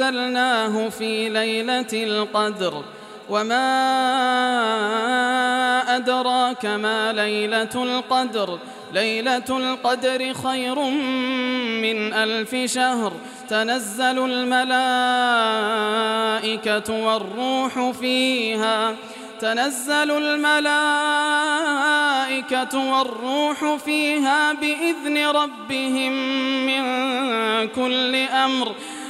أنزلناه في ليلة القدر وما أدراك ما ليلة القدر ليلة القدر خير من ألف شهر تنزل الملائكة والروح فيها تنزل الملائكة والروح فيها بإذن ربهم من كل أمر